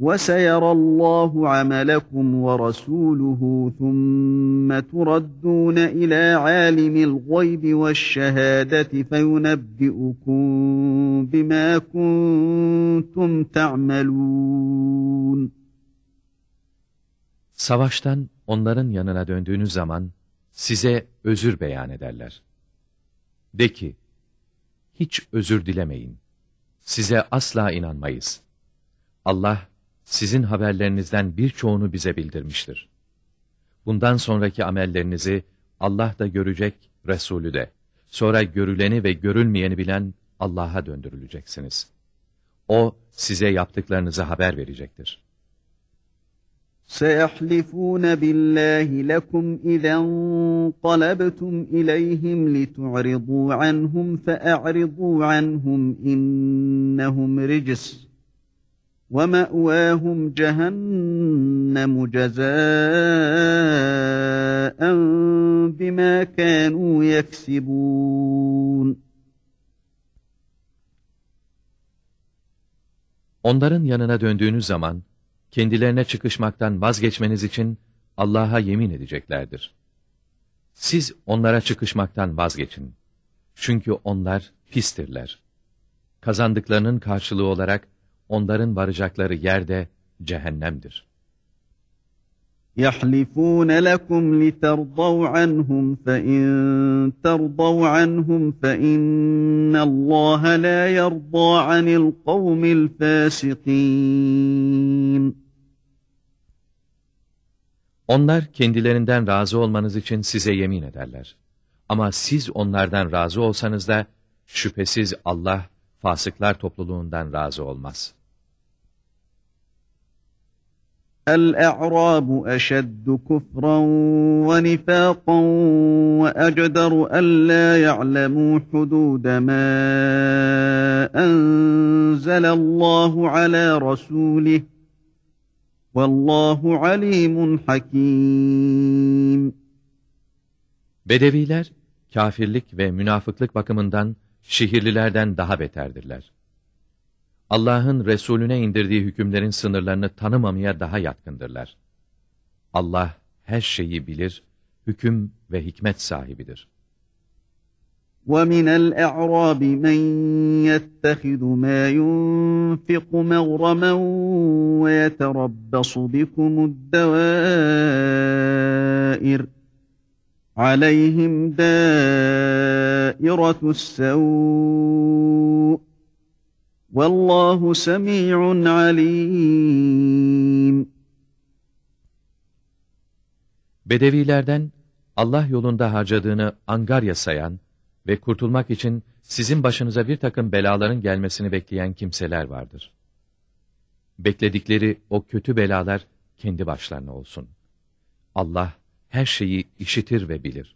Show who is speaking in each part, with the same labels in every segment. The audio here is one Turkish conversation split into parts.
Speaker 1: وسيرى الله عملكم ورسوله ثم تردون إلى عالم الغيب والشهادة فينبئكم بما كنتم تعملون
Speaker 2: Savaştan onların yanına döndüğünüz zaman size özür beyan ederler. De ki, hiç özür dilemeyin. Size asla inanmayız. Allah, sizin haberlerinizden birçoğunu bize bildirmiştir. Bundan sonraki amellerinizi Allah da görecek, Resulü de. Sonra görüleni ve görülmeyeni bilen Allah'a döndürüleceksiniz. O, size yaptıklarınızı haber verecektir.
Speaker 1: سيحلفون بالله لكم إذا انقلبتم إليهم لتعرضوا عنهم فأعرضوا عنهم إنهم رجس ومأواهم جهنم جزاء بما كانوا يكسبون
Speaker 2: Onların yanına döndüğünüz zaman, kendilerine çıkışmaktan vazgeçmeniz için Allah'a yemin edeceklerdir. Siz onlara çıkışmaktan vazgeçin. Çünkü onlar pistirler. Kazandıklarının karşılığı olarak onların varacakları yerde cehennemdir.
Speaker 1: يَحْلِفُونَ لَكُمْ لِتَرْضَوْا عَنْهُمْ فَاِنْ تَرْضَوْا عَنْهُمْ فَاِنَّ اللّٰهَ لَا يَرْضَى عَنِ الْقَوْمِ الْفَاسِقِينَ
Speaker 2: Onlar kendilerinden razı olmanız için size yemin ederler. Ama siz onlardan razı olsanız da şüphesiz Allah fasıklar topluluğundan razı olmaz.
Speaker 1: الْاَعْرَابُ أَشَدُّ كُفْرًا وَنِفَاقًا وَأَجْدَرُ أَلَّا يَعْلَمُوا حُدُودَ مَا أَنْزَلَ اللّٰهُ عَلَى رَسُولِهِ Vallahu alimun hakim.
Speaker 2: Bedeviler, kafirlik ve münafıklık bakımından şehirlilerden daha beterdirler. Allah'ın Resulüne indirdiği hükümlerin sınırlarını tanımamaya daha yatkındırlar. Allah her şeyi bilir, hüküm ve hikmet sahibidir.
Speaker 1: وَمِنَ الْأَعْرَابِ مَنْ يَتَّخِذُ مَا يُنْفِقُ مَغْرَمًا وَيَتَرَبَّصُ بِكُمُ الدَّوَائِرِ عَلَيْهِمْ دَائِرَةُ السَّوْءِ Vallahu semi'un alim.
Speaker 2: Bedevilerden Allah yolunda harcadığını angarya sayan ve kurtulmak için sizin başınıza bir takım belaların gelmesini bekleyen kimseler vardır. Bekledikleri o kötü belalar kendi başlarına olsun. Allah her şeyi işitir ve bilir.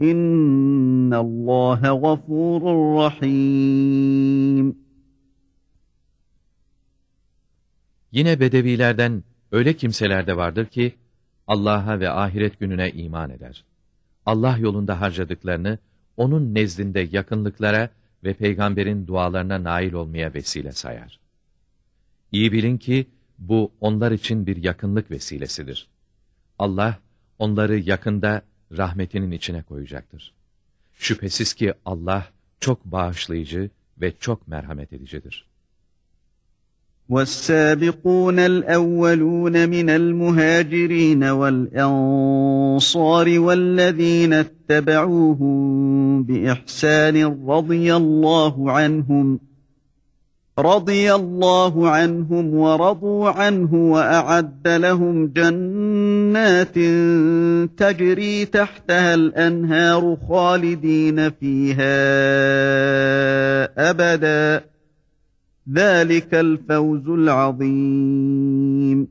Speaker 1: İnna Allah gafurur rahim.
Speaker 2: Yine bedevilerden öyle kimseler de vardır ki Allah'a ve ahiret gününe iman eder. Allah yolunda harcadıklarını onun nezdinde yakınlıklara ve peygamberin dualarına nail olmaya vesile sayar. İyi bilin ki bu onlar için bir yakınlık vesilesidir. Allah onları yakında rahmetinin içine koyacaktır. Şüphesiz ki Allah çok bağışlayıcı ve çok merhamet edicidir.
Speaker 1: والسابقون الأولون من المهاجرين والأنصار والذين اتبعوهم بإحسان رضي الله عنهم رضي الله عنهم ورضوا عنه وأعد لهم جنات تجري تحتها الأنهار خالدين فيها أبداً ذَٰلِكَ الْفَوْزُ الْعَظِيمُ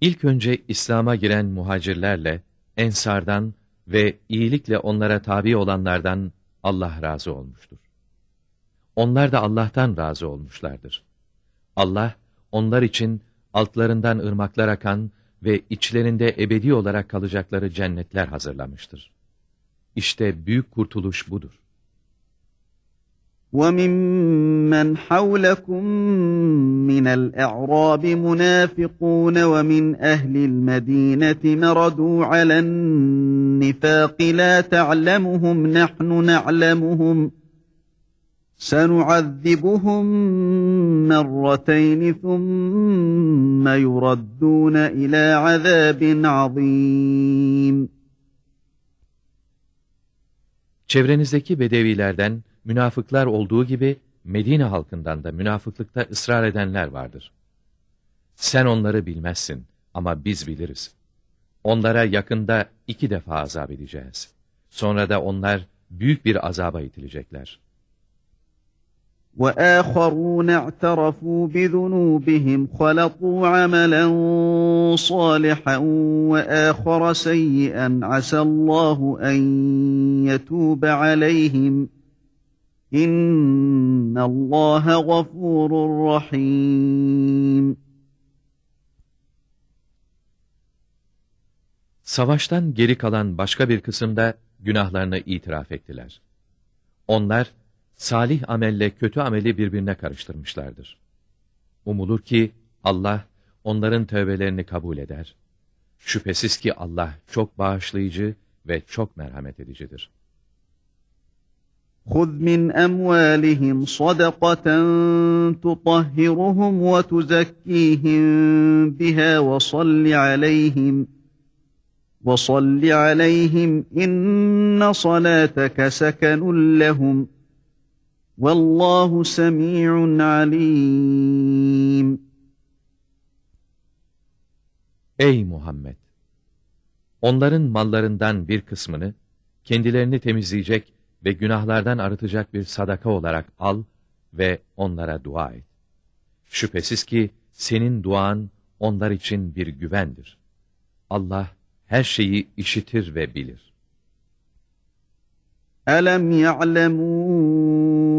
Speaker 2: İlk önce İslam'a giren muhacirlerle, ensardan ve iyilikle onlara tabi olanlardan Allah razı olmuştur. Onlar da Allah'tan razı olmuşlardır. Allah, onlar için altlarından ırmaklar akan ve içlerinde ebedi olarak kalacakları cennetler hazırlamıştır. İşte büyük kurtuluş budur.
Speaker 1: وَمِمَّنْ حَوْلَكُمْ مِنَ الْأَعْرَابِ مُنَافِقُونَ وَمِنْ أَهْلِ الْمَدِينَةِ مَرَدُوا عَلَى النِّفَاقِ لَا تَعْلَمُهُمْ نَحْنُ نَعْلَمُهُمْ سَنُعَذِّبُهُمْ مَرَّتَيْنِ ثُمَّ يُرَدُّونَ إِلَى عَذَابٍ عَظِيمٍ
Speaker 2: Çevrenizdeki bedevilerden münafıklar olduğu gibi Medine halkından da münafıklıkta ısrar edenler vardır. Sen onları bilmezsin ama biz biliriz. Onlara yakında iki defa azap edeceğiz. Sonra da onlar büyük bir azaba itilecekler.
Speaker 1: وَآخَرُونَ اعْتَرَفُوا بِذُنُوبِهِمْ خَلَطُوا عَمَلًا صَالِحًا وَآخَرَ سَيِّئًا عَسَى اللّٰهُ أَنْ يَتُوبَ عَلَيْهِمْ İnnallâhe gafurur rahim.
Speaker 2: Savaştan geri kalan başka bir kısımda günahlarını itiraf ettiler. Onlar, salih amelle kötü ameli birbirine karıştırmışlardır. Umulur ki Allah onların tövbelerini kabul eder. Şüphesiz ki Allah çok bağışlayıcı ve çok merhamet edicidir.
Speaker 1: خذ من أموالهم صدقة تطهرهم وتزكيهم بها وصل عليهم وصل عليهم إن صلاتك سكن لهم Vallahu semi'un alim.
Speaker 2: Ey Muhammed! Onların mallarından bir kısmını kendilerini temizleyecek ve günahlardan arıtacak bir sadaka olarak al ve onlara dua et. Şüphesiz ki senin duan onlar için bir güvendir. Allah her şeyi işitir ve bilir.
Speaker 1: Elem ya'lemûn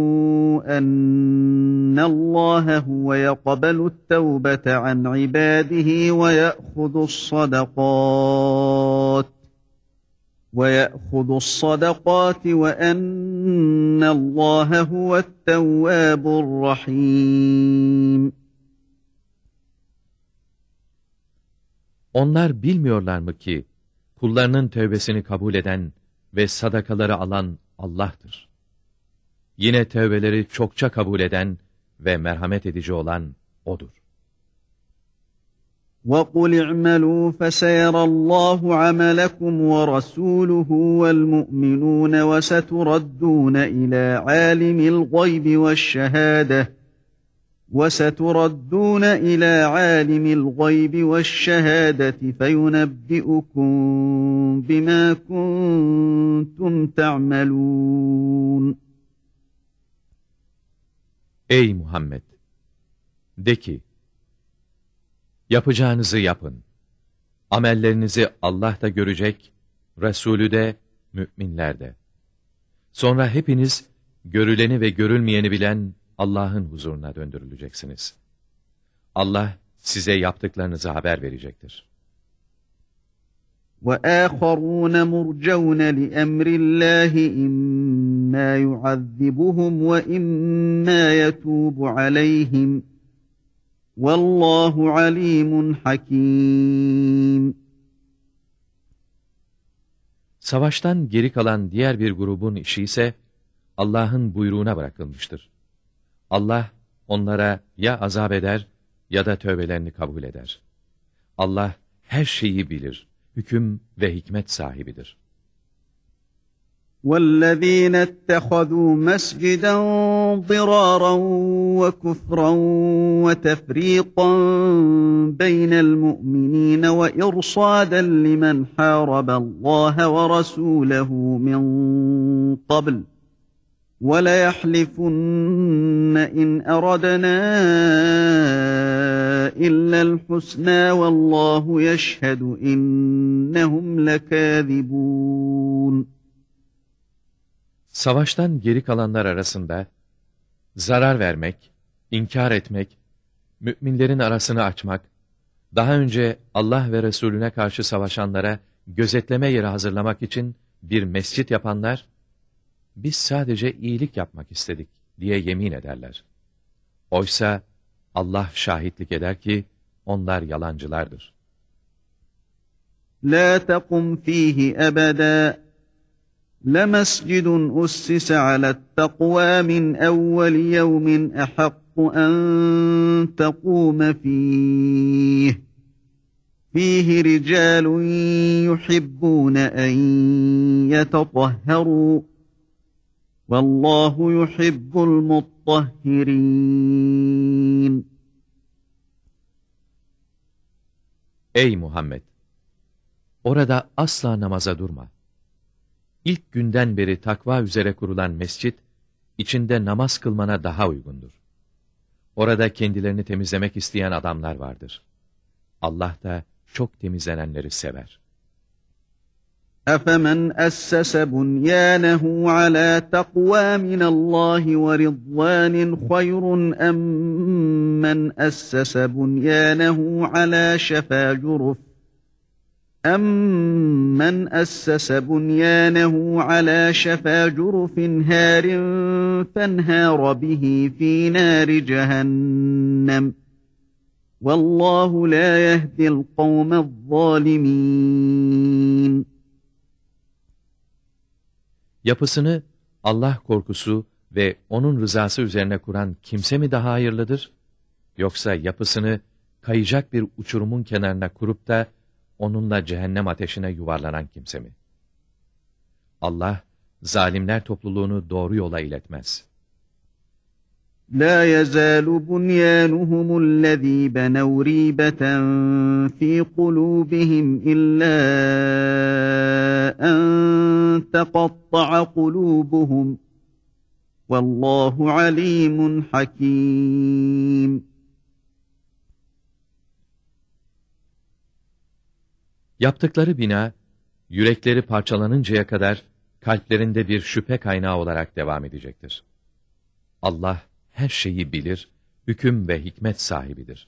Speaker 1: يَعْلَمُوا أَنَّ اللّٰهَ هُوَ يَقْبَلُ التَّوْبَةَ عَنْ عِبَادِهِ وَيَأْخُذُ الصَّدَقَاتِ وَيَأْخُذُ الصَّدَقَاتِ وَأَنَّ اللّٰهَ هُوَ التَّوَّابُ الرَّحِيمُ
Speaker 2: Onlar bilmiyorlar mı ki kullarının tövbesini kabul eden ve sadakaları alan Allah'tır. Yine tövbeleri çokça kabul eden ve merhamet edici olan O'dur.
Speaker 1: وَقُلْ اعْمَلُوا فَسَيَرَى اللّٰهُ عَمَلَكُمْ وَرَسُولُهُ وَالْمُؤْمِنُونَ وَسَتُرَدُّونَ إِلَى عَالِمِ الْغَيْبِ وَالشَّهَادَةِ وَسَتُرَدُّونَ إِلَى عَالِمِ الْغَيْبِ وَالشَّهَادَةِ فَيُنَبِّئُكُم بِمَا كُنتُمْ تَعْمَلُونَ
Speaker 2: Ey Muhammed! De ki, Yapacağınızı yapın. Amellerinizi Allah da görecek, Resulü de, müminler de. Sonra hepiniz, görüleni ve görülmeyeni bilen Allah'ın huzuruna döndürüleceksiniz. Allah size yaptıklarınızı haber verecektir.
Speaker 1: وَآخَرُونَ مُرْجَوْنَ لِأَمْرِ اللّٰهِ إِمَّا يُعَذِّبُهُمْ وَإِمَّا يَتُوبُ عَلَيْهِمْ Vallahu alimun hakim.
Speaker 2: Savaştan geri kalan diğer bir grubun işi ise, Allah'ın buyruğuna bırakılmıştır. Allah onlara ya azap eder ya da tövbelerini kabul eder. Allah her şeyi bilir, Hüküm ve hikmet sahibidir.
Speaker 1: وَالَّذ۪ينَ اتَّخَذُوا مَسْجِدًا ضِرَارًا وَكُفْرًا وَتَفْرِيقًا بَيْنَ الْمُؤْمِنِينَ وَإِرْصَادًا لِمَنْ حَارَبَ اللّٰهَ وَرَسُولَهُ مِنْ قَبْلِ وَلَيَحْلِفُنَّ اِنْ اَرَدَنَا اِلَّا الْحُسْنَى وَاللّٰهُ يَشْهَدُ اِنَّهُمْ لَكَاذِبُونَ
Speaker 2: Savaştan geri kalanlar arasında zarar vermek, inkar etmek, müminlerin arasını açmak, daha önce Allah ve Resulüne karşı savaşanlara gözetleme yeri hazırlamak için bir mescit yapanlar, biz sadece iyilik yapmak istedik diye yemin ederler. Oysa Allah şahitlik eder ki onlar yalancılardır.
Speaker 1: La taqum fihi ebeda لَمَسْجِدٌ أُسِّسَ عَلَى التَّقْوَى مِنْ أَوَّلِ يَوْمٍ أَحَقُّ أَنْ تَقُومَ فِيهِ فِيهِ رِجَالٌ يُحِبُّونَ أَنْ يَتَطَهَّرُوا Vallahu yuhibbul muttahhirin.
Speaker 2: Ey Muhammed! Orada asla namaza durma. İlk günden beri takva üzere kurulan mescit, içinde namaz kılmana daha uygundur. Orada kendilerini temizlemek isteyen adamlar vardır. Allah da çok temizlenenleri sever.
Speaker 1: أَفَمَنْ أَسَّسَ بُنْيَانَهُ عَلَى تَقْوَى مِنَ اللّٰهِ وَرِضْوَانٍ خَيْرٌ أَمْ مَنْ أَسَّسَ بُنْيَانَهُ عَلَى شَفَا جُرُفٍ أَمَّنْ أَسَّسَ بُنْيَانَهُ عَلَى شَفَا جُرُفٍ هَارٍ فَانْهَارَ بِهِ ف۪ي نَارِ جَهَنَّمَ وَاللّٰهُ لَا يَهْدِي الْقَوْمَ الظَّالِمِينَ
Speaker 2: Yapısını Allah korkusu ve onun rızası üzerine kuran kimse mi daha hayırlıdır? Yoksa yapısını kayacak bir uçurumun kenarına kurup da onunla cehennem ateşine yuvarlanan kimse mi? Allah, zalimler topluluğunu doğru yola iletmez.
Speaker 1: La yazalu bunyanuhum allazi banaw ribatan fi kulubihim illa an تقطع قلوبهم والله عليم حكيم
Speaker 2: Yaptıkları bina, yürekleri parçalanıncaya kadar kalplerinde bir şüphe kaynağı olarak devam edecektir. Allah her şeyi bilir, hüküm ve hikmet sahibidir.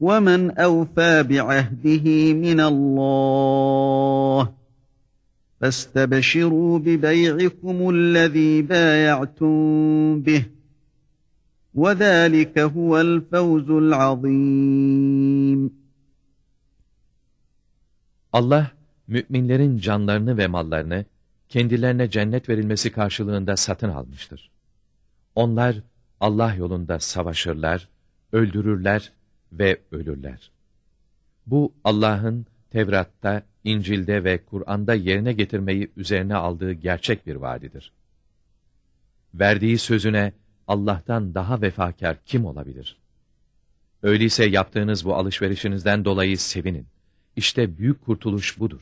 Speaker 1: ومن أوفى بعهده من الله فاستبشروا ببيعكم الذي بايعتم به وَذَٰلِكَ هُوَ الْفَوْزُ الْعَظِيمُ
Speaker 2: Allah, müminlerin canlarını ve mallarını, kendilerine cennet verilmesi karşılığında satın almıştır. Onlar, Allah yolunda savaşırlar, öldürürler ve ölürler. Bu, Allah'ın Tevrat'ta, İncil'de ve Kur'an'da yerine getirmeyi üzerine aldığı gerçek bir vaadidir. Verdiği sözüne, Allah'tan daha vefakar kim olabilir? Öyleyse yaptığınız bu alışverişinizden dolayı sevinin. İşte büyük kurtuluş budur.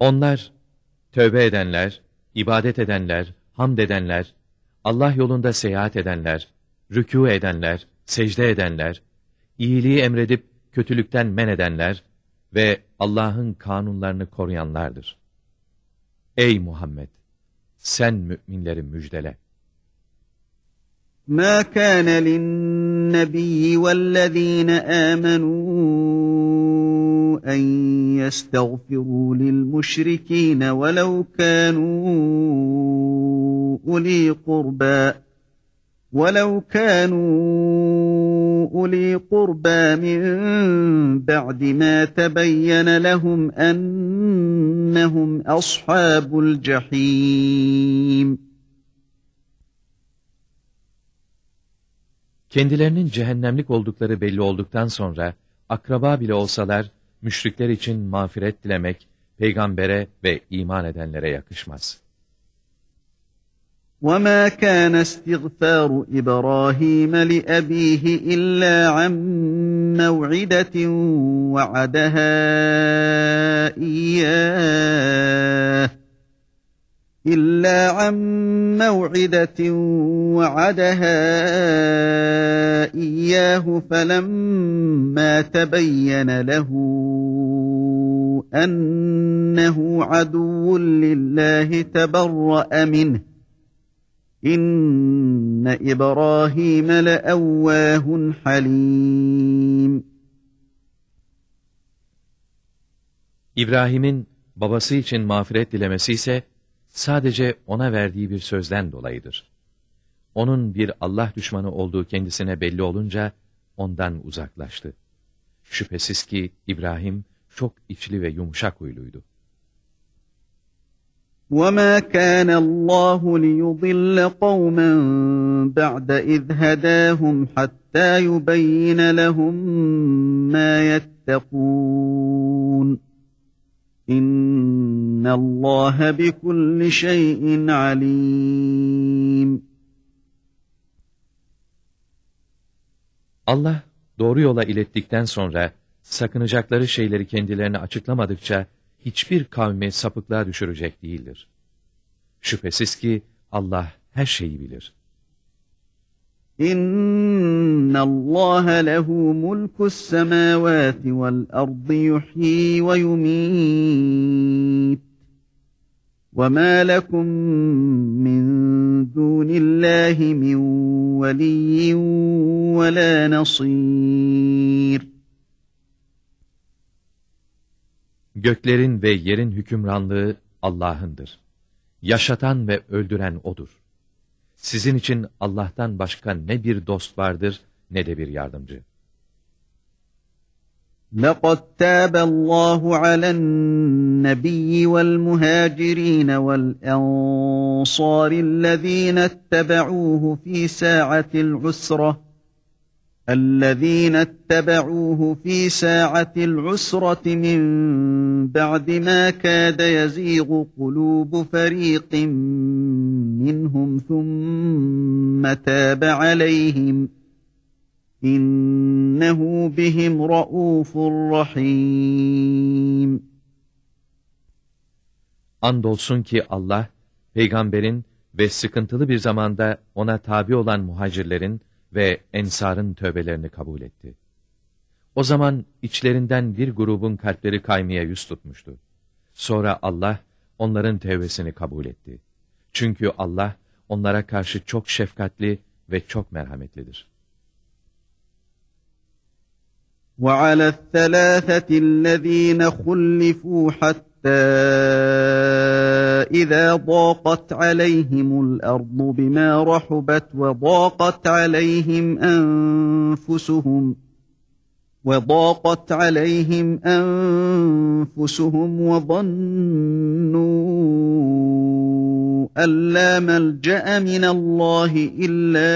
Speaker 2: Onlar, tövbe edenler, ibadet edenler, hamd edenler, Allah yolunda seyahat edenler, rükû edenler, secde edenler, iyiliği emredip kötülükten men edenler ve Allah'ın kanunlarını koruyanlardır. Ey Muhammed! Sen müminleri müjdele.
Speaker 1: ما كان للنبي والذين آمنوا أن يستغفروا للمشركين ولو كانوا أولي قربى ولو كانوا أولي قربى من بعد ما تبين لهم أنهم أصحاب الجحيم
Speaker 2: Kendilerinin cehennemlik oldukları belli olduktan sonra, akraba bile olsalar, müşrikler için mağfiret dilemek, peygambere ve iman edenlere yakışmaz.
Speaker 1: وَمَا كَانَ اسْتِغْفَارُ إِبْرَاهِيمَ لِأَبِيهِ إِلَّا عَنْ مَوْعِدَةٍ وَعَدَهَا إِيَّاهُ إلا عن موعدة وعدها إياه فلما تبين له أنه عدو لله تبرأ منه. إن إبراهيم لأواه حليم.
Speaker 2: İbrahim'in babası için mağfiret dilemesi ise sadece ona verdiği bir sözden dolayıdır. Onun bir Allah düşmanı olduğu kendisine belli olunca ondan uzaklaştı. Şüphesiz ki İbrahim çok içli ve yumuşak huyluydu.
Speaker 1: وَمَا كَانَ اللّٰهُ لِيُضِلَّ قَوْمًا بَعْدَ اِذْ هَدَاهُمْ حَتَّى يُبَيِّنَ لَهُمْ مَا يَتَّقُونَ İnnallâhe bikulli şeyin alim.
Speaker 2: Allah doğru yola ilettikten sonra sakınacakları şeyleri kendilerine açıklamadıkça hiçbir kavmi sapıklığa düşürecek değildir. Şüphesiz ki Allah her şeyi bilir.
Speaker 1: İnna Allah lehu mulkus semavati vel ardı yuhyi ve yumit. Ma lekum min dunillahi min veliyyin ve la nasir.
Speaker 2: Göklerin ve yerin hükümranlığı Allah'ındır. Yaşatan ve öldüren O'dur. Sizin için Allah'tan başka ne bir dost vardır ne de bir yardımcı.
Speaker 1: لَقَدْ تَابَ اللّٰهُ عَلَى النَّبِيِّ وَالْمُهَاجِرِينَ وَالْاَنصَارِ الَّذ۪ينَ اتَّبَعُوهُ ف۪ي سَاعَةِ الْعُسْرَةِ الذين اتبعوه في ساعة العسرة من بعد ما كاد يزيغ قلوب فريق منهم ثم تاب عليهم إنه بهم رؤوف رحيم
Speaker 2: Andolsun ki Allah, peygamberin ve sıkıntılı bir zamanda ona tabi olan muhacirlerin ve ensarın tövbelerini kabul etti. O zaman içlerinden bir grubun kalpleri kaymaya yüz tutmuştu. Sonra Allah onların tevbesini kabul etti. Çünkü Allah onlara karşı çok şefkatli ve çok merhametlidir.
Speaker 1: وَعَلَى الثَّلَاثَةِ الَّذ۪ينَ خُلِّفُوا حَتَّى إذا ضاقت عليهم الأرض بما رحبت وضاقت عليهم أنفسهم وضاقت عليهم أنفسهم وظنوا أن لا ملجأ من الله إلا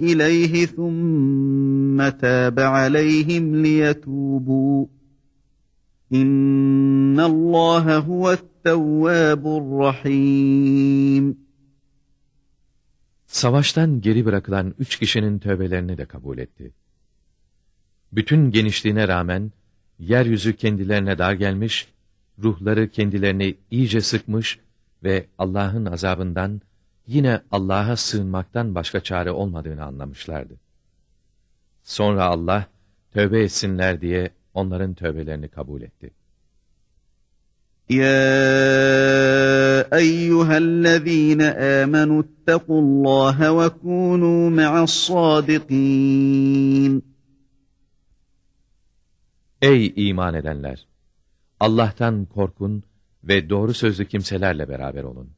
Speaker 1: إليه ثم تاب عليهم ليتوبوا İnna Allah huve't tevvabur rahim.
Speaker 2: Savaştan geri bırakılan üç kişinin tövbelerini de kabul etti. Bütün genişliğine rağmen, yeryüzü kendilerine dar gelmiş, ruhları kendilerini iyice sıkmış ve Allah'ın azabından yine Allah'a sığınmaktan başka çare olmadığını anlamışlardı. Sonra Allah, tövbe etsinler diye onların tövbelerini kabul etti.
Speaker 1: Ya eyyühellezîne âmenü ittekullâhe ve kûnû me'as-sâdikîn.
Speaker 2: Ey iman edenler! Allah'tan korkun ve doğru sözlü kimselerle beraber olun.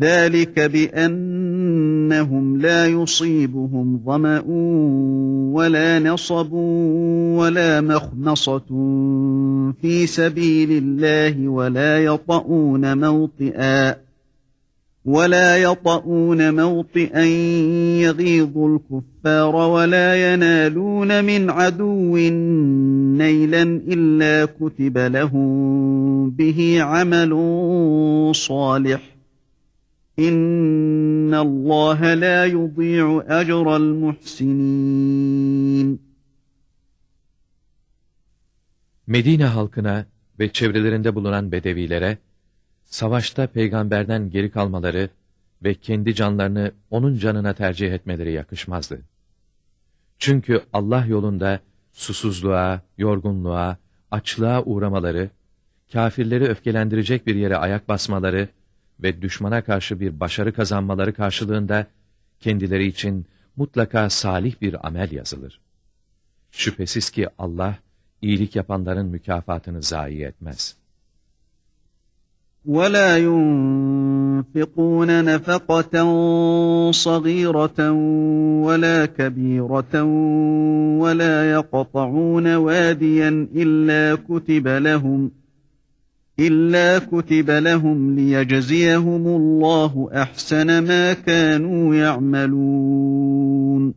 Speaker 1: ذلك بأنهم لا يصيبهم ظمأ ولا نصب ولا مخمصة في سبيل الله ولا يطؤون موطئا ولا يطؤون موطئا يغيظ الكفار ولا ينالون من عدو نيلا إلا كتب لهم به عمل صالح. İnna Allah la yudî'u ecral muhsinin.
Speaker 2: Medine halkına ve çevrelerinde bulunan bedevilere, savaşta peygamberden geri kalmaları ve kendi canlarını onun canına tercih etmeleri yakışmazdı. Çünkü Allah yolunda susuzluğa, yorgunluğa, açlığa uğramaları, kafirleri öfkelendirecek bir yere ayak basmaları ve düşmana karşı bir başarı kazanmaları karşılığında kendileri için mutlaka salih bir amel yazılır. Şüphesiz ki Allah iyilik yapanların mükafatını zayi etmez.
Speaker 1: وَلَا يُنْفِقُونَ نَفَقَةً صَغِيرَةً وَلَا كَبِيرَةً وَلَا يَقْطَعُونَ وَادِيًا إِلَّا كُتِبَ لَهُمْ İlla kutibe lehum liyecziyehumullahu ehsene ma kanu ya'malun.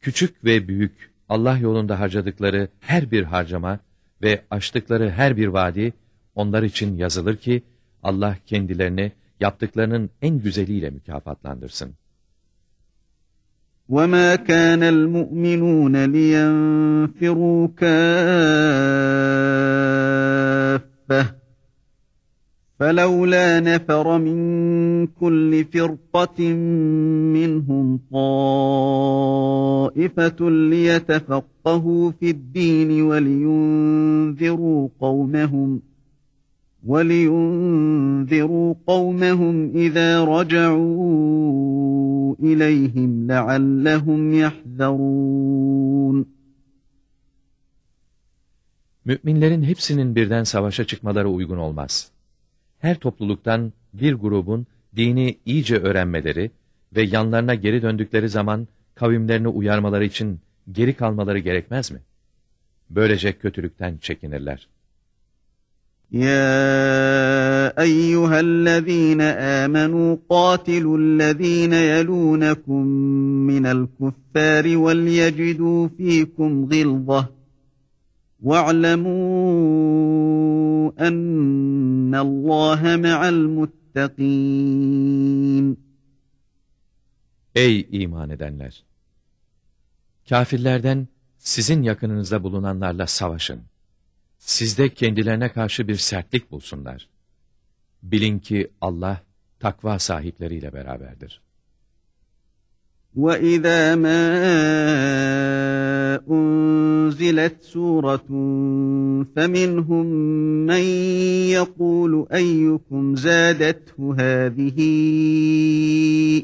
Speaker 2: Küçük ve büyük Allah yolunda harcadıkları her bir harcama ve açtıkları her bir vadi onlar için yazılır ki Allah kendilerini yaptıklarının en güzeliyle mükafatlandırsın.
Speaker 1: وَمَا كَانَ الْمُؤْمِنُونَ لِيَنْفِرُوا كَافَّةً فَلَوْلَا نَفَرَ مِنْ كُلِّ فِرْقَةٍ مِّنْهُمْ طَائِفَةٌ لِيَتَفَقَّهُوا فِي الدِّينِ وَلِيُنْذِرُوا قَوْمَهُمْ وَلِيُنْذِرُوا قَوْمَهُمْ إِذَا رَجَعُوا إِلَيْهِمْ لَعَلَّهُمْ يَحْذَرُونَ.
Speaker 2: Müminlerin hepsinin birden savaşa çıkmaları uygun olmaz. Her topluluktan bir grubun dini iyice öğrenmeleri ve yanlarına geri döndükleri zaman kavimlerini uyarmaları için geri kalmaları gerekmez mi? Böylece kötülükten çekinirler.
Speaker 1: يا ايها الذين امنوا قاتلوا الذين يلونكم من الكفار وليجدوا فيكم غلظه واعلموا ان الله مع المتقين
Speaker 2: Ey iman edenler! Kafirlerden sizin yakınınızda bulunanlarla savaşın sizde kendilerine karşı bir sertlik bulsunlar. Bilin ki Allah takva sahipleriyle beraberdir.
Speaker 1: وَإِذَا مَا أُنْزِلَتْ سُورَةٌ فَمِنْهُمْ مَنْ يَقُولُ أَيُّكُمْ زَادَتْهُ هَذِهِ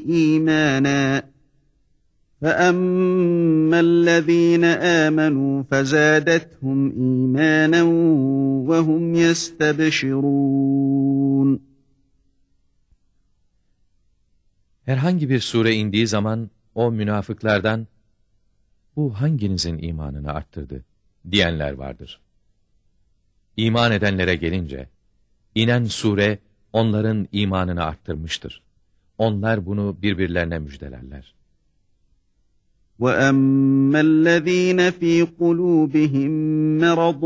Speaker 1: إِيمَانًا فَأَمَّا الَّذ۪ينَ آمَنُوا فَزَادَتْهُمْ اِيمَانًا وَهُمْ يَسْتَبْشِرُونَ.
Speaker 2: Herhangi bir sure indiği zaman o münafıklardan bu hanginizin imanını arttırdı diyenler vardır. İman edenlere gelince inen sure onların imanını arttırmıştır. Onlar bunu birbirlerine müjdelerler.
Speaker 1: وَأَمَّا الَّذ۪ينَ ف۪ي قُلُوبِهِمْ مَرَضٌ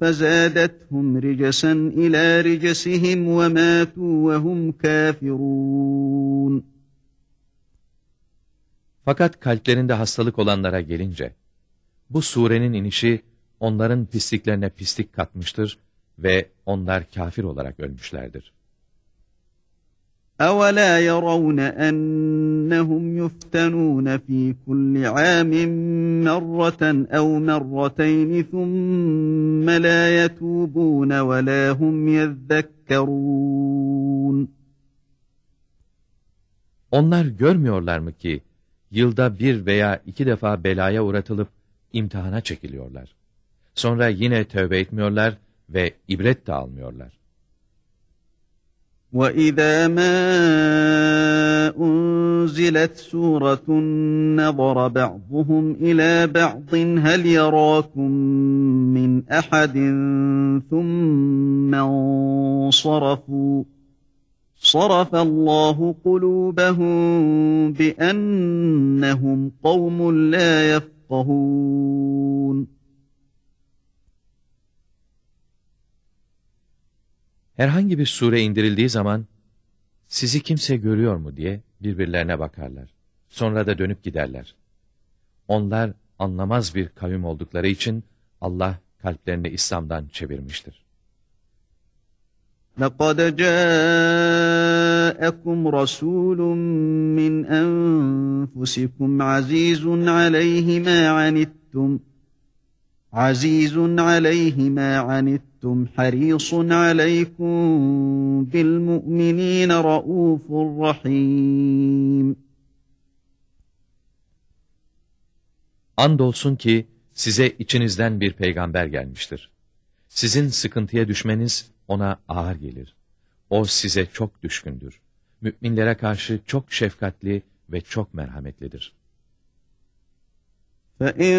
Speaker 1: فَزَادَتْهُمْ رِجَسًا اِلَى رِجَسِهِمْ وَمَاتُوا وَهُمْ كَافِرُونَ
Speaker 2: Fakat kalplerinde hastalık olanlara gelince, bu surenin inişi onların pisliklerine pislik katmıştır ve onlar kafir olarak ölmüşlerdir.
Speaker 1: أَوَلَا يَرَوْنَ أَنَّهُمْ يُفْتَنُونَ فِي كُلِّ عَامٍ مَرَّةً أَوْ مَرَّتَيْنِ ثُمَّ لَا يَتُوبُونَ وَلَا هُمْ يَذَّكَّرُونَ
Speaker 2: Onlar görmüyorlar mı ki, yılda bir veya iki defa belaya uğratılıp imtihana çekiliyorlar. Sonra yine tövbe etmiyorlar ve ibret de almıyorlar.
Speaker 1: وَإِذَا مَا أُنْزِلَتْ سُورَةٌ نَظَرَ بَعْضُهُمْ إِلَى بَعْضٍ هَلْ يَرَاكُمْ مِنْ أَحَدٍ ثُمَّ انصَرَفُوا صَرَفَ اللّٰهُ قُلُوبَهُمْ بِأَنَّهُمْ قَوْمٌ لَا يَفْقَهُونَ
Speaker 2: Herhangi bir sure indirildiği zaman, sizi kimse görüyor mu diye birbirlerine bakarlar. Sonra da dönüp giderler. Onlar anlamaz bir kavim oldukları için Allah kalplerini İslam'dan çevirmiştir.
Speaker 1: لَقَدْ جَاءَكُمْ رَسُولٌ مِّنْ أَنفُسِكُمْ عَزِيزٌ عَلَيْهِ مَا عَنِتُّمْ عَزِيزٌ عَلَيْهِ مَا عَنِتُّمْ حَرِيصٌ عَلَيْكُمْ بِالْمُؤْمِنِينَ رَءُوفٌ رَحِيمٌ
Speaker 2: Andolsun ki size içinizden bir peygamber gelmiştir. Sizin sıkıntıya düşmeniz ona ağır gelir. O size çok düşkündür. Müminlere karşı çok şefkatli ve çok merhametlidir.
Speaker 1: فَاِنْ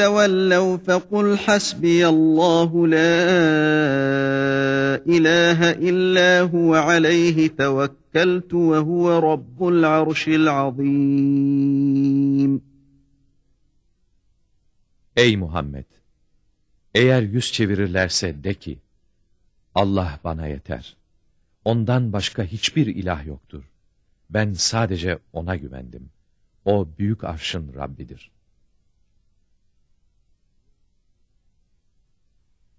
Speaker 1: تَوَلَّوْا فَقُلْ حَسْبِيَ اللّٰهُ لَا اِلَٰهَ اِلَّا هُوَ عَلَيْهِ تَوَكَّلْتُ وَهُوَ رَبُّ الْعَرْشِ الْعَظِيمِ
Speaker 2: Ey Muhammed! Eğer yüz çevirirlerse de ki, Allah bana yeter. Ondan başka hiçbir ilah yoktur. Ben sadece O'na güvendim. O büyük arşın Rabbidir.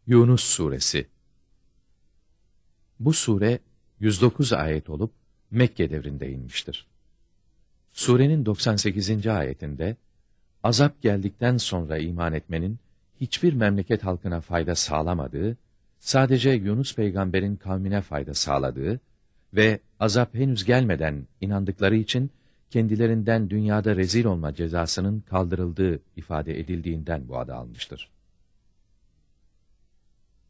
Speaker 2: Yunus Suresi Bu sure 109 ayet olup Mekke devrinde inmiştir. Surenin 98. ayetinde azap geldikten sonra iman etmenin hiçbir memleket halkına fayda sağlamadığı sadece Yunus peygamberin kavmine fayda sağladığı ve azap henüz gelmeden inandıkları için kendilerinden dünyada rezil olma cezasının kaldırıldığı ifade edildiğinden bu adı almıştır.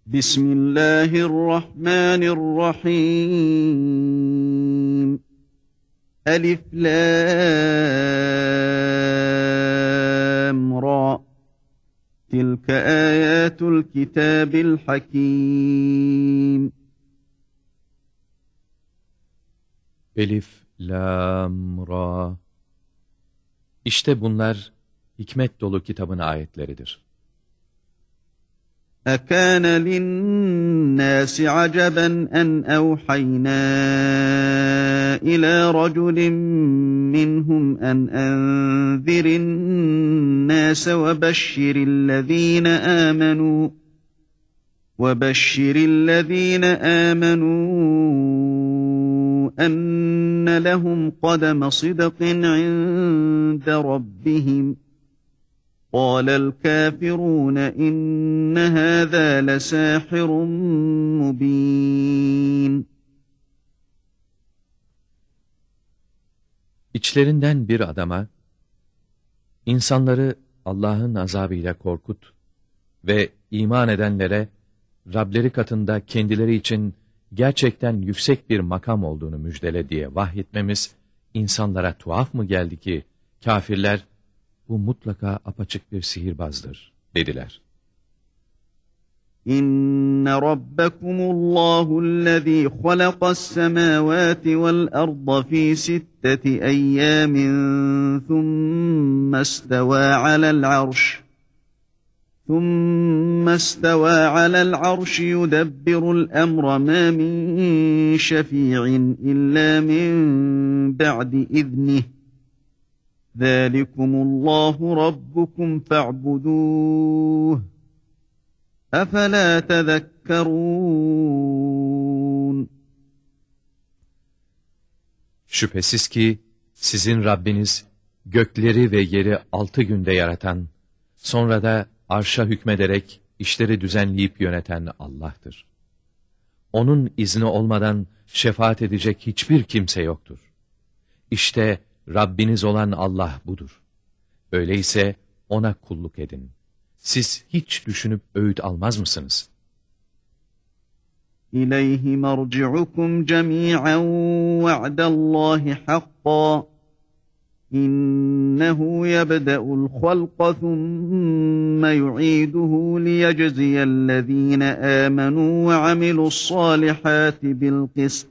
Speaker 1: Bismillahirrahmanirrahim. Elif, Lam, Ra. Tilke ayatul kitabil hakim.
Speaker 2: Elif, Lam, Ra. İşte bunlar hikmet dolu kitabın ayetleridir.
Speaker 1: أكان للناس عجبا أن أوحينا إلى رجل منهم أن أنذر الناس وبشر الذين آمنوا وبشر الذين آمنوا أن لهم قدم صدق عند ربهم ۖ قَالَ الْكَافِرُونَ اِنَّ هَذَا لَسَاحِرٌ مُب۪ينٌ
Speaker 2: İçlerinden bir adama, İnsanları Allah'ın azabıyla korkut ve iman edenlere Rableri katında kendileri için gerçekten yüksek bir makam olduğunu müjdele diye vahyetmemiz insanlara tuhaf mı geldi ki kafirler bu mutlaka apaçık bir sihirbazdır dediler.
Speaker 1: İnne rabbekumullahu halaqas semavati vel arda fi sitteti eyyamin thumma istevâ alel arş. ثم استوى على العرش يدبر الأمر ما من شفيع إلا من بعد إذنه Zalikumullahu rabbukum fa'buduh. Efela tezekkerun.
Speaker 2: Şüphesiz ki sizin Rabbiniz gökleri ve yeri altı günde yaratan, sonra da arşa hükmederek işleri düzenleyip yöneten Allah'tır. Onun izni olmadan şefaat edecek hiçbir kimse yoktur. İşte Rabbiniz olan Allah budur. Öyleyse ona kulluk edin. Siz hiç düşünüp öğüt almaz mısınız?
Speaker 1: İleyhi merci'ukum cemi'en ve'dallahi hakka. İnnehu yebde'ul halqa thumma yu'iduhu liyecziyellezîne âmenû ve amilussâlihâti bil kıst.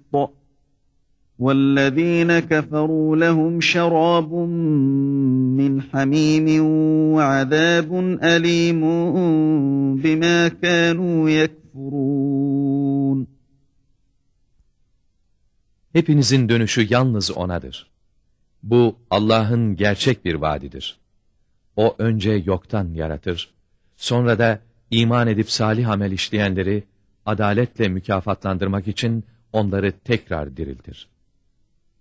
Speaker 1: وَالَّذ۪ينَ كَفَرُوا لَهُمْ شَرَابٌ مِّنْ حَم۪يمٍ وَعَذَابٌ أَل۪يمٌ بِمَا كَانُوا يَكْفُرُونَ
Speaker 2: Hepinizin dönüşü yalnız O'nadır. Bu Allah'ın gerçek bir vaadidir. O önce yoktan yaratır, sonra da iman edip salih amel işleyenleri adaletle mükafatlandırmak için onları tekrar diriltir.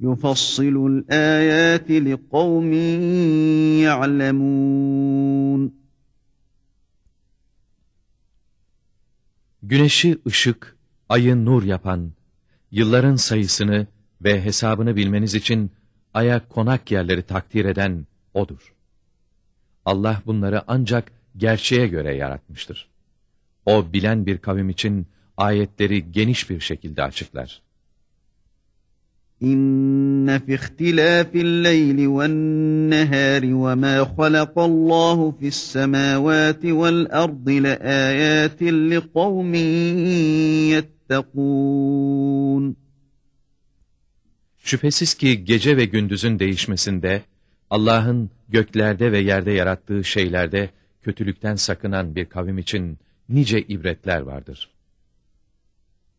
Speaker 1: يُفَصِّلُ الْآيَاتِ لِقَوْمٍ يَعْلَمُونَ
Speaker 2: Güneşi ışık, ayı nur yapan, yılların sayısını ve hesabını bilmeniz için aya konak yerleri takdir eden O'dur. Allah bunları ancak gerçeğe göre yaratmıştır. O bilen bir kavim için ayetleri geniş bir şekilde açıklar.
Speaker 1: İnne fi ihtilafil leyli ven nehari ve ma halakallahu fis semavati vel ardı le.
Speaker 2: Şüphesiz ki gece ve gündüzün değişmesinde, Allah'ın göklerde ve yerde yarattığı şeylerde kötülükten sakınan bir kavim için nice ibretler vardır.''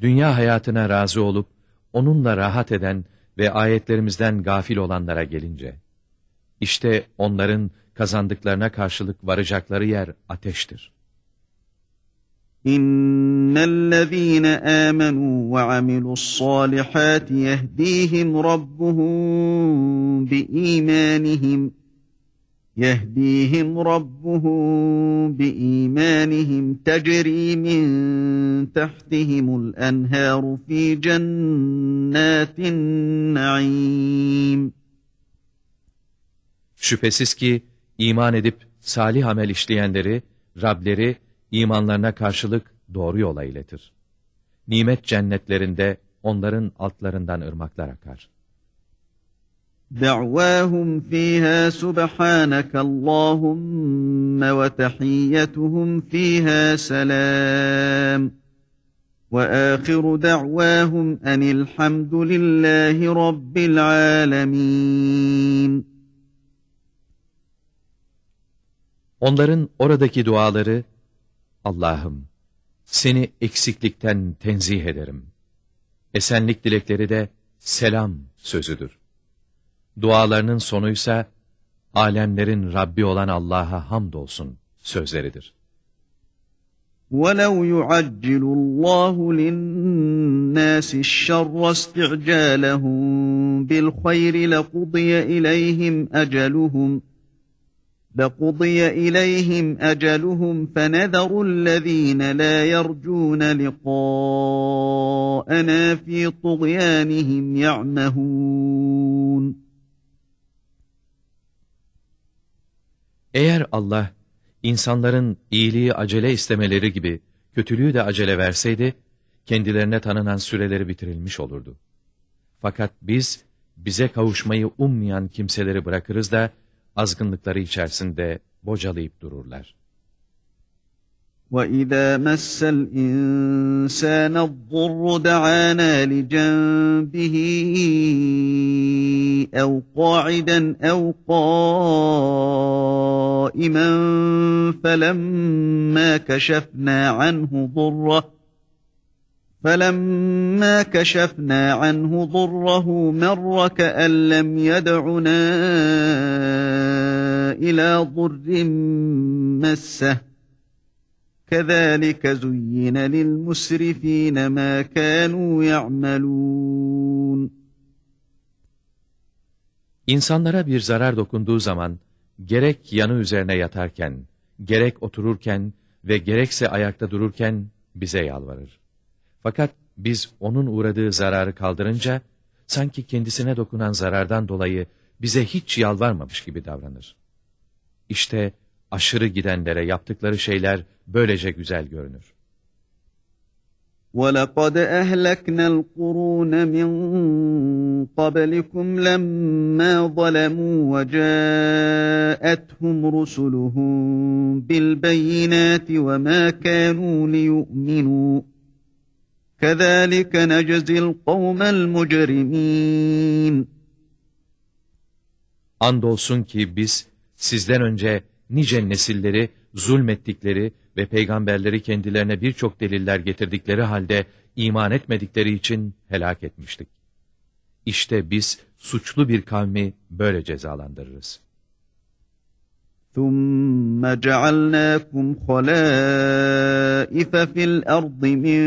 Speaker 2: dünya hayatına razı olup, onunla rahat eden ve ayetlerimizden gafil olanlara gelince, işte onların kazandıklarına karşılık varacakları yer ateştir.
Speaker 1: İnnellezîne âmenû ve amilussâlihâti yehdîhim rabbuhum biîmânihim يَهْدِيهِمْ رَبُّهُمْ بِإِيمَانِهِمْ تَجْرِي مِنْ تَحْتِهِمُ الْأَنْهَارُ فِي جَنَّاتِ النَّعِيمِ
Speaker 2: Şüphesiz ki iman edip salih amel işleyenleri, Rableri imanlarına karşılık doğru yola iletir. Nimet cennetlerinde onların altlarından ırmaklar akar.
Speaker 1: دعواهم فيها سبحانك اللهم وتحيتهم فيها سلام وآخر دعواهم أن الحمد لله رب العالمين
Speaker 2: Onların oradaki duaları, Allah'ım seni eksiklikten tenzih ederim. Esenlik dilekleri de selam sözüdür. Dualarının sonuysa alemlerin Rabbi olan Allah'a hamdolsun sözleridir.
Speaker 1: وَلَوْ يُعَجِّلُ اللّٰهُ لِلنَّاسِ الشَّرَّ اسْتِعْجَالَهُمْ بِالْخَيْرِ لَقُضِيَ إِلَيْهِمْ أَجَلُهُمْ لَقُضِيَ إِلَيْهِمْ أَجَلُهُمْ فَنَذَرُ الَّذ۪ينَ لَا يَرْجُونَ لِقَاءَنَا ف۪ي طُغْيَانِهِمْ يَعْمَهُونَ
Speaker 2: Eğer Allah, insanların iyiliği acele istemeleri gibi kötülüğü de acele verseydi, kendilerine tanınan süreleri bitirilmiş olurdu. Fakat biz, bize kavuşmayı ummayan kimseleri bırakırız da, azgınlıkları içerisinde bocalayıp dururlar.
Speaker 1: وَإِذَا مَسَّ الْإِنسَانَ الضُّرُّ دَعَانَا لِجَنْبِهِ أَوْ قَاعِدًا أَوْ قَائِمًا فَلَمَّا كَشَفْنَا عَنْهُ ضُرَّهُ فَلَمَّا كَشَفْنَا عَنْهُ ضُرَّهُ مَرَّ كَأَنْ لَمْ يَدْعُنَا إِلَى ضُرٍّ مَسَّهُ كَذَٰلِكَ زُيِّنَ لِلْمُسْرِف۪ينَ مَا كَانُوا يَعْمَلُونَ
Speaker 2: İnsanlara bir zarar dokunduğu zaman, gerek yanı üzerine yatarken, gerek otururken ve gerekse ayakta dururken bize yalvarır. Fakat biz onun uğradığı zararı kaldırınca, sanki kendisine dokunan zarardan dolayı bize hiç yalvarmamış gibi davranır. İşte aşırı gidenlere yaptıkları şeyler böylece güzel görünür.
Speaker 1: وَلَقَدْ أَهْلَكْنَا الْقُرُونَ مِنْ قَبْلِكُمْ لَمَّا ظَلَمُوا وَجَاءَتْهُمْ رُسُلُهُم بِالْبَيِّنَاتِ وَمَا كَانُوا لِيُؤْمِنُوا كَذَٰلِكَ نَجْزِي الْقَوْمَ الْمُجْرِمِينَ
Speaker 2: Andolsun ki biz sizden önce nice nesilleri zulmettikleri ve peygamberleri kendilerine birçok deliller getirdikleri halde iman etmedikleri için helak etmiştik. İşte biz suçlu bir kavmi böyle cezalandırırız.
Speaker 1: ثُمَّ جَعَلْنَاكُمْ خَلَائِفَ فِي الْأَرْضِ مِنْ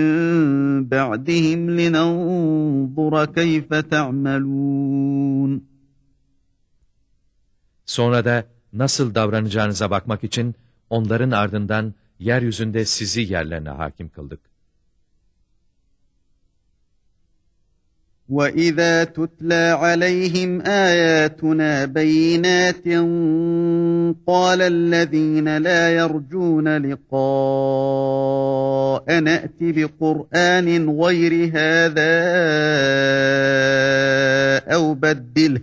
Speaker 1: بَعْدِهِمْ لِنَنْظُرَ كَيْفَ تَعْمَلُونَ
Speaker 2: Sonra da nasıl davranacağınıza bakmak için onların ardından yeryüzünde sizi yerlerine hakim kıldık.
Speaker 1: وَإِذَا تُتْلَى عَلَيْهِمْ آيَاتُنَا بَيِّنَاتٍ قَالَ الَّذ۪ينَ لَا يَرْجُونَ لِقَاءَ نَأْتِ بِقُرْآنٍ غَيْرِ هَذَا أَوْ بَدِّلْهِ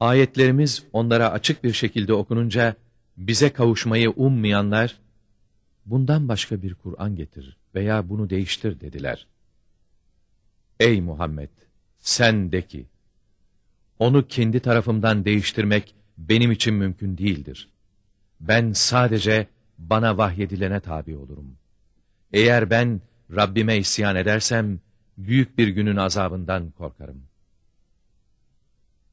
Speaker 2: Ayetlerimiz onlara açık bir şekilde okununca bize kavuşmayı ummayanlar bundan başka bir Kur'an getir veya bunu değiştir dediler. Ey Muhammed sen de ki onu kendi tarafımdan değiştirmek benim için mümkün değildir. Ben sadece bana vahyedilene tabi olurum. Eğer ben Rabbime isyan edersem, büyük bir günün azabından korkarım.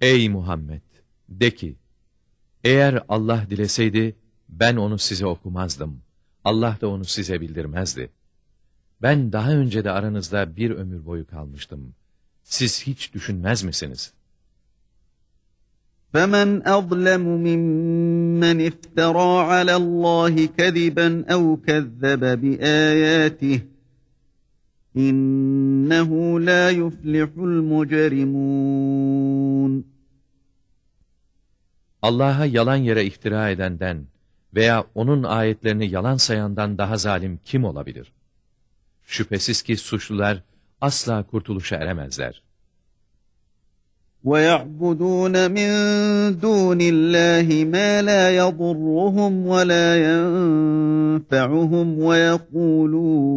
Speaker 2: Ey Muhammed! De ki, eğer Allah dileseydi, ben onu size okumazdım. Allah da onu size bildirmezdi. Ben daha önce de aranızda bir ömür boyu kalmıştım. Siz hiç düşünmez misiniz?
Speaker 1: فَمَنْ أَظْلَمُ مِمَّنْ اِفْتَرَى عَلَى اللّٰهِ كَذِبًا اَوْ كَذَّبَ بِآيَاتِهِ İnnehu la yuflihul mucrimun.
Speaker 2: Allah'a yalan yere iftira edenden veya onun ayetlerini yalan sayandan daha zalim kim olabilir? Şüphesiz ki suçlular asla kurtuluşa eremezler.
Speaker 1: وَيَعْبُدُونَ مِنْ دُونِ اللّٰهِ مَا لَا يَضُرُّهُمْ وَلَا يَنْفَعُهُمْ وَيَقُولُونَ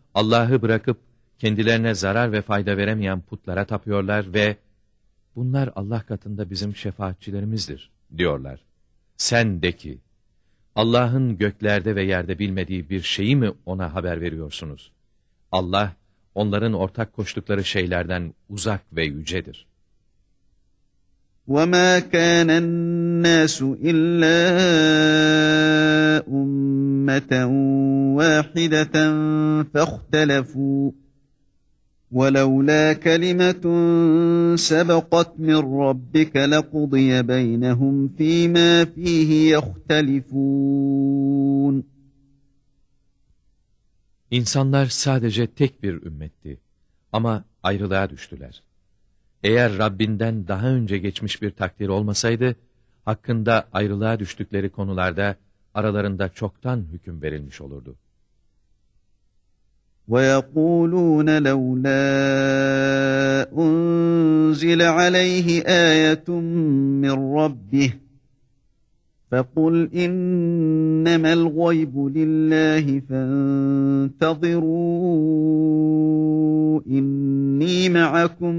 Speaker 2: Allah'ı bırakıp kendilerine zarar ve fayda veremeyen putlara tapıyorlar ve bunlar Allah katında bizim şefaatçilerimizdir diyorlar. Sen de ki, Allah'ın göklerde ve yerde bilmediği bir şeyi mi ona haber veriyorsunuz? Allah, onların ortak koştukları şeylerden uzak ve yücedir.
Speaker 1: وَمَا كَانَ النَّاسُ إِلَّا أُمَّةً وَاحِدَةً فَاخْتَلَفُوا وَلَوْلَا كَلِمَةٌ سَبَقَتْ مِنْ رَبِّكَ لَقُضِيَ بَيْنَهُمْ ف۪ي مَا ف۪يهِ يَخْتَلِفُونَ
Speaker 2: İnsanlar sadece tek bir ümmetti ama ayrılığa düştüler. Eğer Rabbinden daha önce geçmiş bir takdir olmasaydı, hakkında ayrılığa düştükleri konularda aralarında çoktan hüküm verilmiş olurdu.
Speaker 1: وَيَقُولُونَ لَوْلَا أُنْزِلَ عَلَيْهِ آيَةٌ مِّنْ رَبِّهِ فَقُلْ إِنَّمَا الْغَيْبُ لِلَّهِ فَانْتَظِرُوا إِنِّي مَعَكُمْ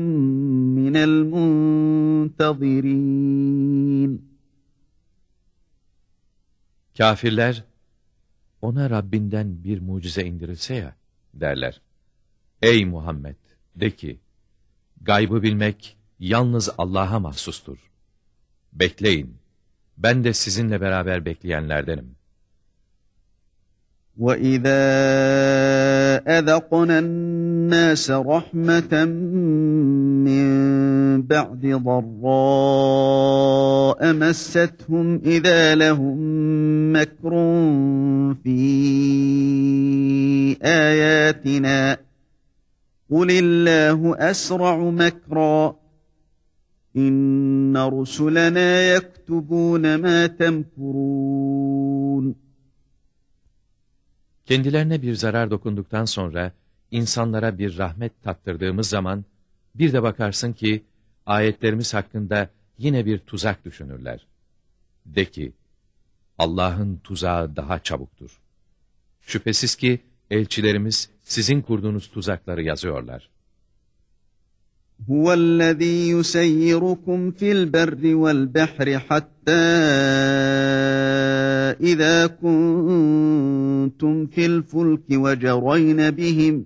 Speaker 1: مِنَ الْمُنْتَظِرِينَ
Speaker 2: Kafirler, ona Rabbinden bir mucize indirilse ya, derler. Ey Muhammed, de ki, gaybı bilmek yalnız Allah'a mahsustur. Bekleyin, ben de sizinle beraber bekleyenlerdenim.
Speaker 1: وَإِذَا أَذَقْنَا النَّاسَ رَحْمَةً مِّن بَعْدِ ضَرَّاءَ مَسَّتْهُمْ إِذَا لَهُم مَّكْرٌ فِي آيَاتِنَا قُلِ اللَّهُ أَسْرَعُ مَكْرًا İnne rusulena yektubun ma temkurun.
Speaker 2: Kendilerine bir zarar dokunduktan sonra insanlara bir rahmet tattırdığımız zaman bir de bakarsın ki ayetlerimiz hakkında yine bir tuzak düşünürler. De ki Allah'ın tuzağı daha çabuktur. Şüphesiz ki elçilerimiz sizin kurduğunuz tuzakları yazıyorlar.
Speaker 1: هو الذي يسيركم في البر والبحر حتى إذا كنتم في الفلك وجرين بهم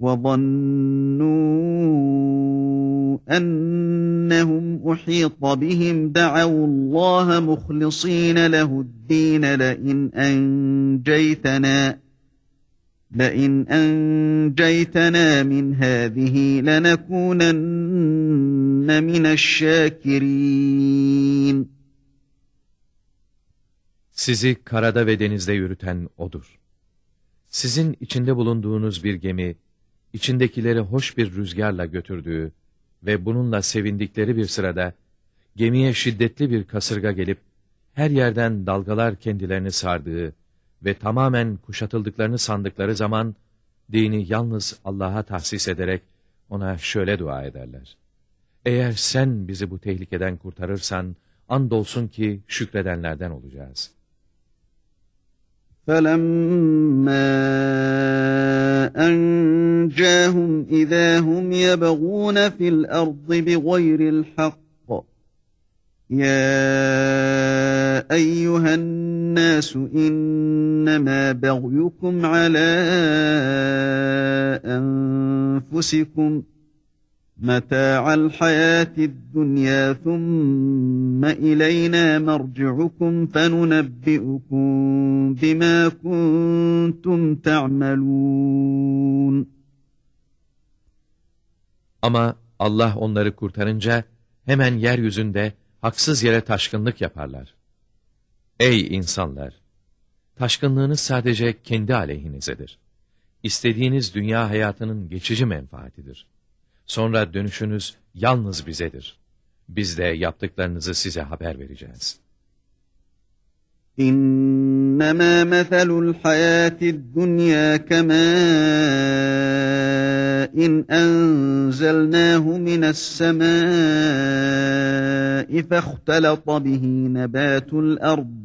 Speaker 1: وظنوا أنهم أحيط بهم دعوا الله مخلصين له الدين لئن أنجيتنا لئن أنجيتنا من هذه لنكونن من الشاكرين
Speaker 2: Sizi karada ve denizde yürüten O'dur. Sizin içinde bulunduğunuz bir gemi, içindekileri hoş bir rüzgarla götürdüğü ve bununla sevindikleri bir sırada, gemiye şiddetli bir kasırga gelip, her yerden dalgalar kendilerini sardığı ve tamamen kuşatıldıklarını sandıkları zaman, dini yalnız Allah'a tahsis ederek, ona şöyle dua ederler. Eğer sen bizi bu tehlikeden kurtarırsan, andolsun ki şükredenlerden olacağız.''
Speaker 1: فَلَمَّا أَنْجَاهُمْ إِذَا هُمْ يَبَغُونَ فِي الْأَرْضِ بِغَيْرِ الْحَقِّ يَا أَيُّهَا النَّاسُ إِنَّمَا بَغْيُكُمْ عَلَى أَنفُسِكُمْ ۖ مَتَاعَ الْحَيَاةِ الدُّنْيَا ثُمَّ إِلَيْنَا مَرْجِعُكُمْ فَنُنَبِّئُكُمْ بِمَا كُنْتُمْ تَعْمَلُونَ
Speaker 2: Ama Allah onları kurtarınca hemen yeryüzünde haksız yere taşkınlık yaparlar. Ey insanlar! Taşkınlığınız sadece kendi aleyhinizedir. İstediğiniz dünya hayatının geçici menfaatidir. Sonra dönüşünüz yalnız bizedir. Biz de yaptıklarınızı size haber vereceğiz.
Speaker 1: İnnemâ meselul hayâtid dünyâ kemâ in enzelnâhu mines semâi fehtelata bihi nebâtul ard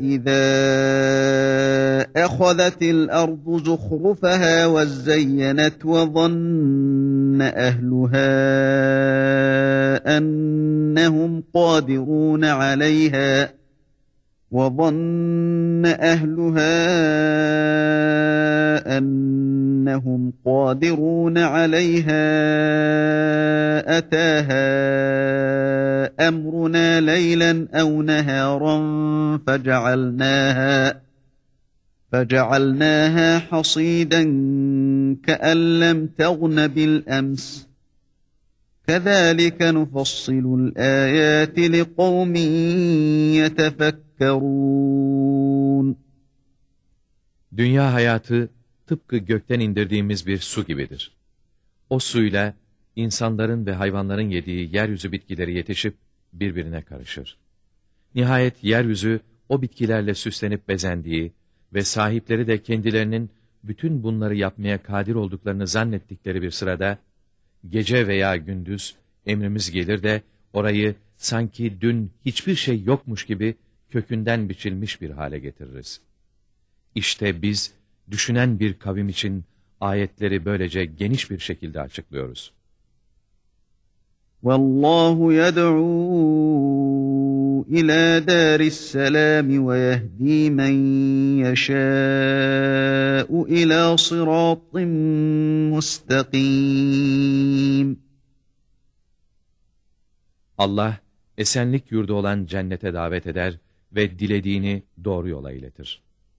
Speaker 1: إذا أخذت الأرض زخرفها وزينت وظن أهلها أنهم قادرون عليها وظن أهلها أنهم قادرون عليها أتاها أمرنا ليلا أو نهارا فجعلناها فجعلناها حصيدا كأن لم تغن بالأمس كَذَٰلِكَ نُفَصِّلُ الْآيَاتِ لِقَوْمٍ يَتَفَكَّرُونَ
Speaker 2: Dünya hayatı tıpkı gökten indirdiğimiz bir su gibidir. O suyla insanların ve hayvanların yediği yeryüzü bitkileri yetişip birbirine karışır. Nihayet yeryüzü o bitkilerle süslenip bezendiği ve sahipleri de kendilerinin bütün bunları yapmaya kadir olduklarını zannettikleri bir sırada, gece veya gündüz emrimiz gelir de orayı sanki dün hiçbir şey yokmuş gibi kökünden biçilmiş bir hale getiririz. İşte biz düşünen bir kavim için ayetleri böylece geniş bir şekilde açıklıyoruz.
Speaker 1: Vallahu yed'u ila daris selam ve yehdi men yeşâ'u ila sıratın mustakim.
Speaker 2: Allah esenlik yurdu olan cennete davet eder ve dilediğini doğru yola iletir.